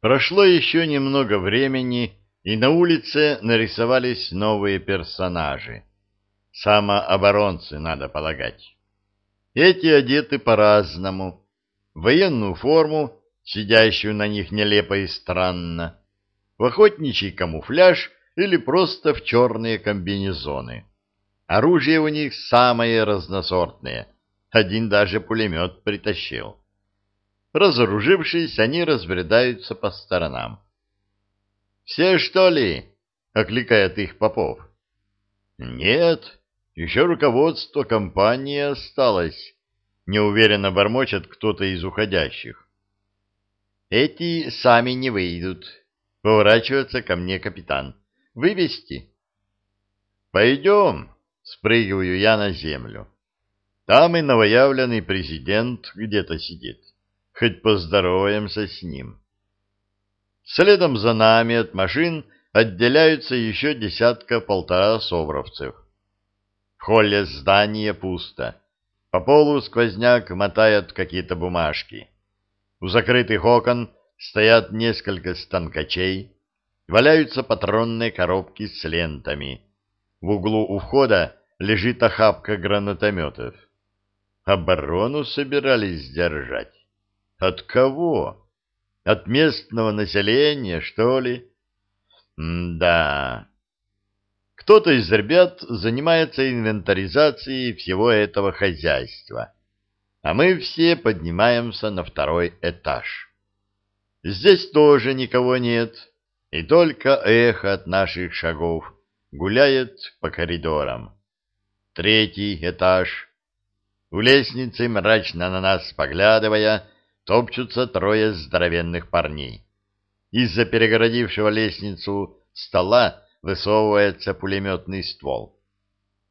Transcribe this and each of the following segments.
Прошло еще немного времени, и на улице нарисовались новые персонажи. Самооборонцы, надо полагать. Эти одеты по-разному. Военную форму, сидящую на них нелепо и странно, в охотничий камуфляж или просто в черные комбинезоны. Оружие у них самое разносортное. Один даже пулемет притащил. Разоружившись, они разбредаются по сторонам. «Все, что ли?» — окликает их Попов. «Нет, еще руководство компании осталось», — неуверенно бормочет кто-то из уходящих. «Эти сами не выйдут», — поворачивается ко мне капитан. «Вывести?» «Пойдем», — спрыгиваю я на землю. Там и новоявленный президент где-то сидит. Хоть поздороваемся с ним. Следом за нами от машин отделяются еще десятка-полтора совровцев. В холле здания пусто. По полу сквозняк мотают какие-то бумажки. У закрытых окон стоят несколько станкачей, валяются патронные коробки с лентами. В углу у входа лежит охапка гранатометов. Оборону собирались сдержать. От кого? От местного населения, что ли? М да. Кто-то из ребят занимается инвентаризацией всего этого хозяйства, а мы все поднимаемся на второй этаж. Здесь тоже никого нет, и только эхо от наших шагов гуляет по коридорам. Третий этаж. У лестницы, мрачно на нас поглядывая, топчутся трое здоровенных парней. Из-за перегородившего лестницу стола высовывается пулеметный ствол.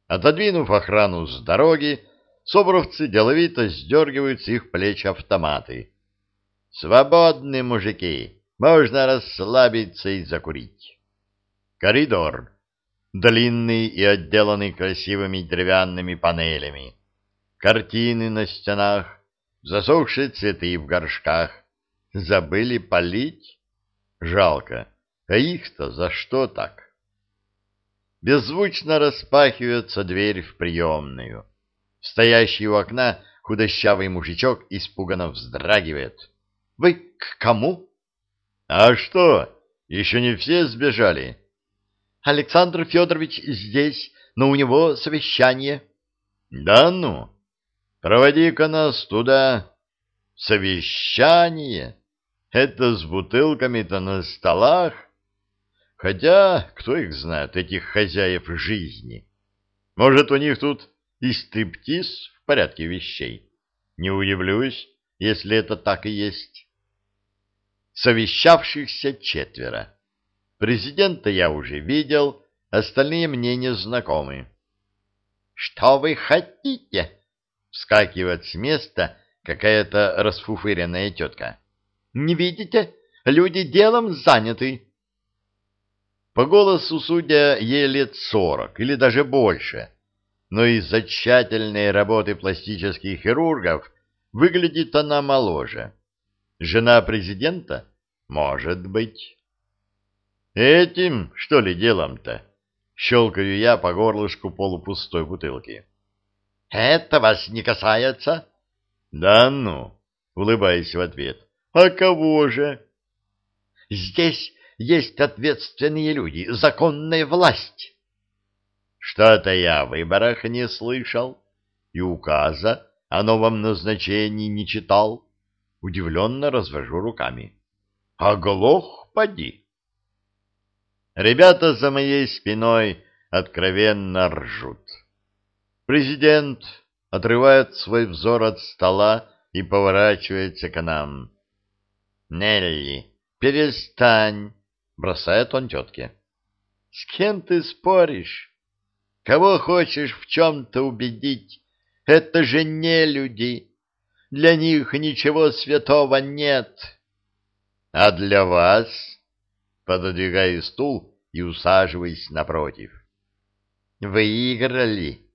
Отодвинув охрану с дороги, собровцы деловито сдергивают с их плеч автоматы. «Свободны, мужики! Можно расслабиться и закурить!» Коридор. Длинный и отделанный красивыми деревянными панелями. Картины на стенах, засохшие цветы в горшках. Забыли полить? Жалко. А их-то за что так? Беззвучно распахивается дверь в приемную. Стоящий у окна худощавый мужичок испуганно вздрагивает. — Вы к кому? — А что, еще не все сбежали? — Александр Федорович здесь, но у него совещание. — Да ну! Проводи-ка нас туда. Совещание. Это с бутылками-то на столах. Хотя, кто их знает, этих хозяев жизни. Может, у них тут и стриптиз в порядке вещей. Не удивлюсь, если это так и есть. Совещавшихся четверо. Президента я уже видел, остальные мне не знакомы. — Что вы хотите? Вскакивает с места какая-то расфуфыренная тетка. «Не видите? Люди делом заняты». По голосу, судя, ей лет сорок или даже больше, но из-за тщательной работы пластических хирургов выглядит она моложе. Жена президента? Может быть. Этим, что ли, делом-то? Щелкаю я по горлышку полупустой бутылки. Это вас не касается? Да ну, улыбаясь в ответ. А кого же? Здесь есть ответственные люди, законная власть. Что-то я о выборах не слышал и указа о новом назначении не читал. Удивленно развожу руками. Оглох, поди. Ребята за моей спиной откровенно ржут. Президент отрывает свой взор от стола и поворачивается к нам. «Нелли, перестань!» — бросает он тетке. «С кем ты споришь? Кого хочешь в чем-то убедить? Это же не люди. Для них ничего святого нет. А для вас?» — пододвигаю стул и усаживаюсь напротив. «Выиграли!»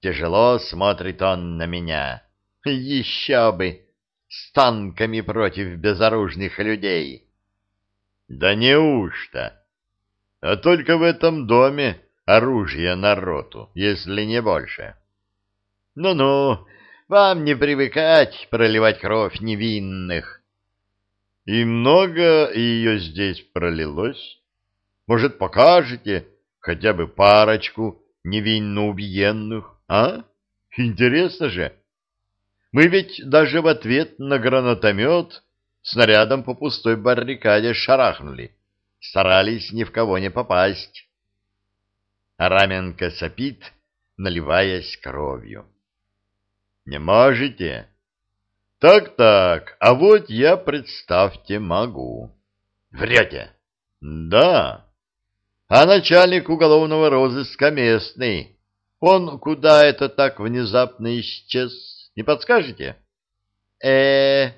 Тяжело смотрит он на меня. Еще бы! С танками против безоружных людей. Да неужто? А только в этом доме оружие на роту, если не больше. Ну-ну, вам не привыкать проливать кровь невинных. И много ее здесь пролилось? Может, покажете хотя бы парочку невинно убиенных, а? Интересно же. Мы ведь даже в ответ на гранатомет снарядом по пустой баррикаде шарахнули. Старались ни в кого не попасть. Раменко сопит, наливаясь кровью. Не можете? Так-так, а вот я, представьте, могу. Врете? Да. А начальник уголовного розыска местный. Он куда это так внезапно исчез? Не подскажете? э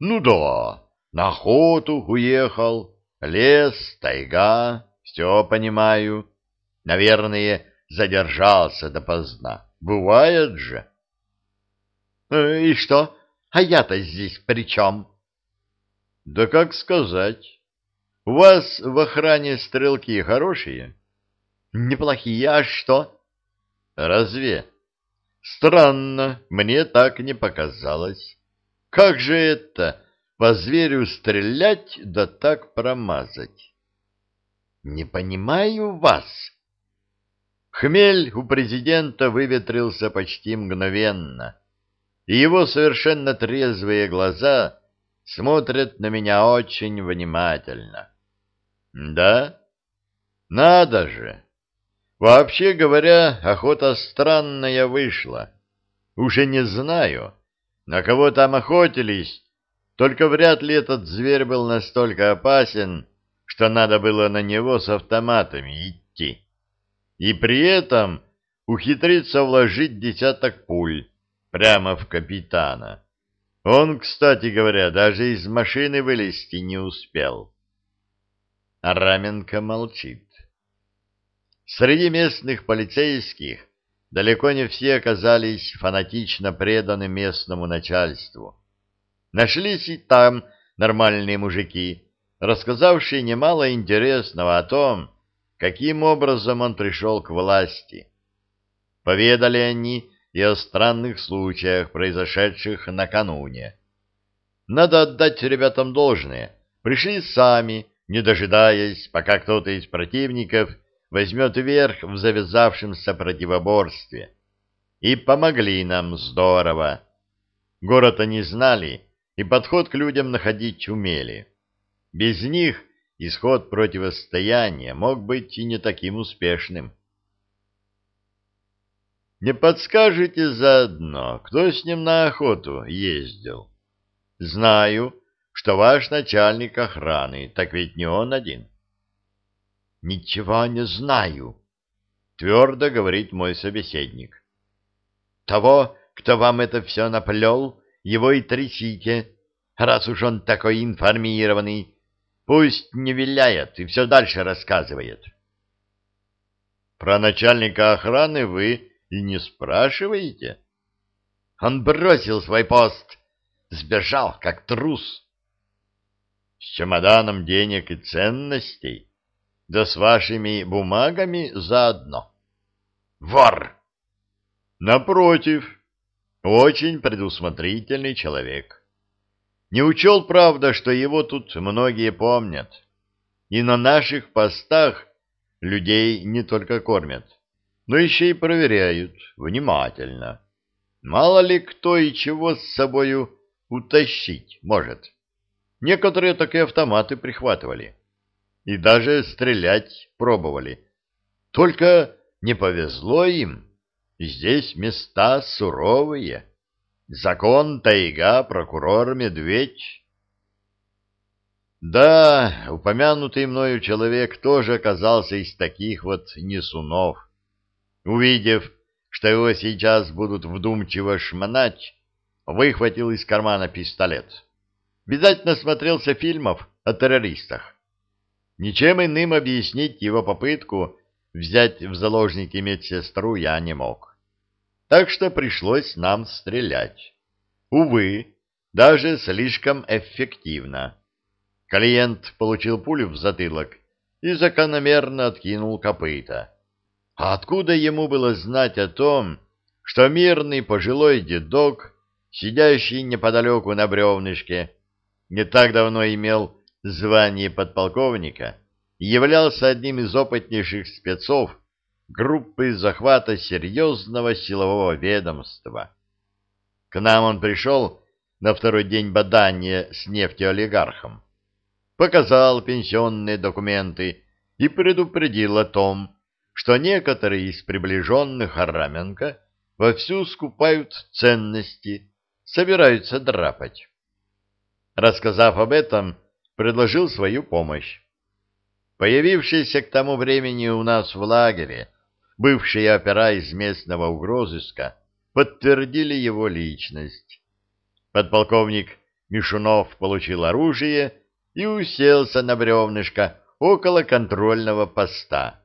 ну да, на охоту уехал. Лес, тайга, все понимаю. Наверное, задержался допоздна. Бывает же. Э, и что? А я-то здесь при чем? Да как сказать. У вас в охране стрелки хорошие? Неплохие, а что? Разве? Странно, мне так не показалось. Как же это, по зверю стрелять, да так промазать? Не понимаю вас. Хмель у президента выветрился почти мгновенно, и его совершенно трезвые глаза смотрят на меня очень внимательно. Да? Надо же! Вообще говоря, охота странная вышла. Уже не знаю, на кого там охотились, только вряд ли этот зверь был настолько опасен, что надо было на него с автоматами идти. И при этом ухитриться вложить десяток пуль прямо в капитана. Он, кстати говоря, даже из машины вылезти не успел. Раменко молчит. Среди местных полицейских далеко не все оказались фанатично преданы местному начальству. Нашлись и там нормальные мужики, рассказавшие немало интересного о том, каким образом он пришел к власти. Поведали они и о странных случаях, произошедших накануне. Надо отдать ребятам должное. Пришли сами, не дожидаясь, пока кто-то из противников возьмет верх в завязавшемся противоборстве. И помогли нам здорово. Город они знали и подход к людям находить умели. Без них исход противостояния мог быть и не таким успешным. Не подскажете заодно, кто с ним на охоту ездил? Знаю, что ваш начальник охраны, так ведь не он один. Ничего не знаю, твердо говорит мой собеседник. Того, кто вам это все наплел, его и трясите, раз уж он такой информированный. Пусть не виляет и все дальше рассказывает. Про начальника охраны вы и не спрашиваете? Он бросил свой пост, сбежал, как трус с чемоданом денег и ценностей, да с вашими бумагами заодно. Вор! Напротив, очень предусмотрительный человек. Не учел, правда, что его тут многие помнят. И на наших постах людей не только кормят, но еще и проверяют внимательно. Мало ли кто и чего с собою утащить может. Некоторые такие автоматы прихватывали. И даже стрелять пробовали. Только не повезло им. Здесь места суровые. Закон, тайга, прокурор, медведь. Да, упомянутый мною человек тоже оказался из таких вот несунов. Увидев, что его сейчас будут вдумчиво шмонать, выхватил из кармана пистолет. Видать, насмотрелся фильмов о террористах. Ничем иным объяснить его попытку взять в заложники медсестру я не мог. Так что пришлось нам стрелять. Увы, даже слишком эффективно. Клиент получил пулю в затылок и закономерно откинул копыта. А откуда ему было знать о том, что мирный пожилой дедок, сидящий неподалеку на бревнышке, не так давно имел звание подполковника являлся одним из опытнейших спецов группы захвата серьезного силового ведомства. К нам он пришел на второй день бадания с нефтеолигархом, показал пенсионные документы и предупредил о том, что некоторые из приближенных Араменко вовсю скупают ценности, собираются драпать. Рассказав об этом, предложил свою помощь. Появившиеся к тому времени у нас в лагере бывшие опера из местного угрозыска подтвердили его личность. Подполковник Мишунов получил оружие и уселся на бревнышко около контрольного поста.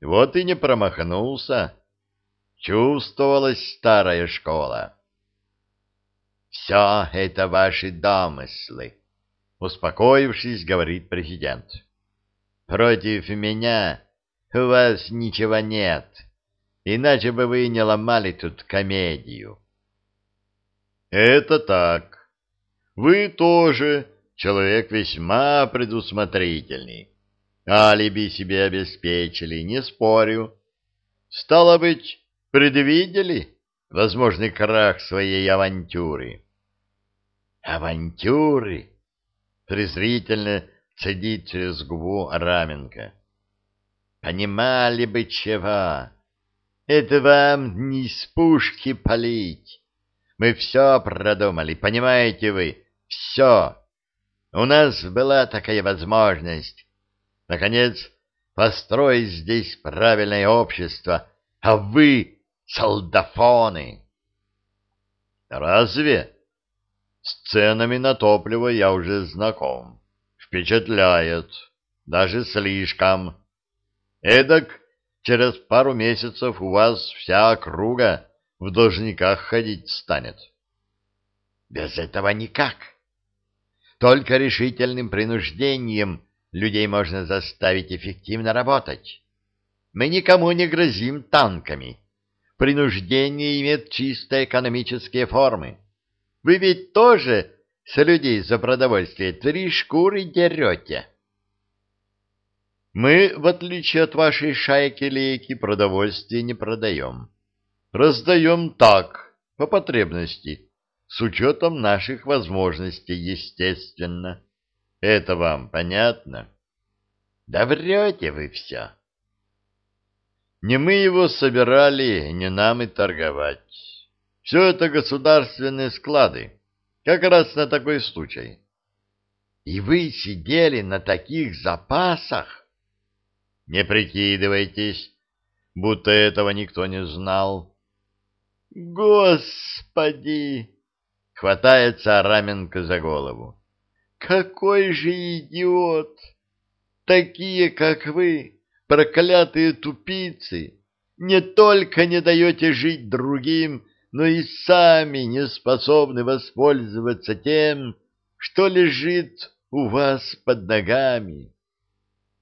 Вот и не промахнулся. Чувствовалась старая школа. «Все это ваши домыслы», — успокоившись, говорит президент. «Против меня у вас ничего нет, иначе бы вы не ломали тут комедию». «Это так. Вы тоже человек весьма предусмотрительный. Алиби себе обеспечили, не спорю. Стало быть, предвидели возможный крах своей авантюры?» «Авантюры?» — презрительно цедит через губу Раменко. Понимали бы чего. Это вам не с пушки палить. Мы все продумали, понимаете вы, все. У нас была такая возможность. Наконец, построить здесь правильное общество, а вы — солдафоны. Разве? С ценами на топливо я уже знаком. Впечатляет. Даже слишком. Эдак через пару месяцев у вас вся округа в должниках ходить станет. Без этого никак. Только решительным принуждением людей можно заставить эффективно работать. Мы никому не грозим танками. Принуждение имеет чисто экономические формы. Вы ведь тоже с людей за продовольствие три шкуры дерете. Мы, в отличие от вашей шайки-лейки, продовольствие не продаем. Раздаем так, по потребности, с учетом наших возможностей, естественно. Это вам понятно? Да врете вы все. Не мы его собирали, не нам и торговать. Все это государственные склады, как раз на такой случай. И вы сидели на таких запасах? Не прикидывайтесь, будто этого никто не знал. Господи! Хватается Араменко за голову. Какой же идиот! Такие, как вы, проклятые тупицы, не только не даете жить другим, но и сами не способны воспользоваться тем, что лежит у вас под ногами.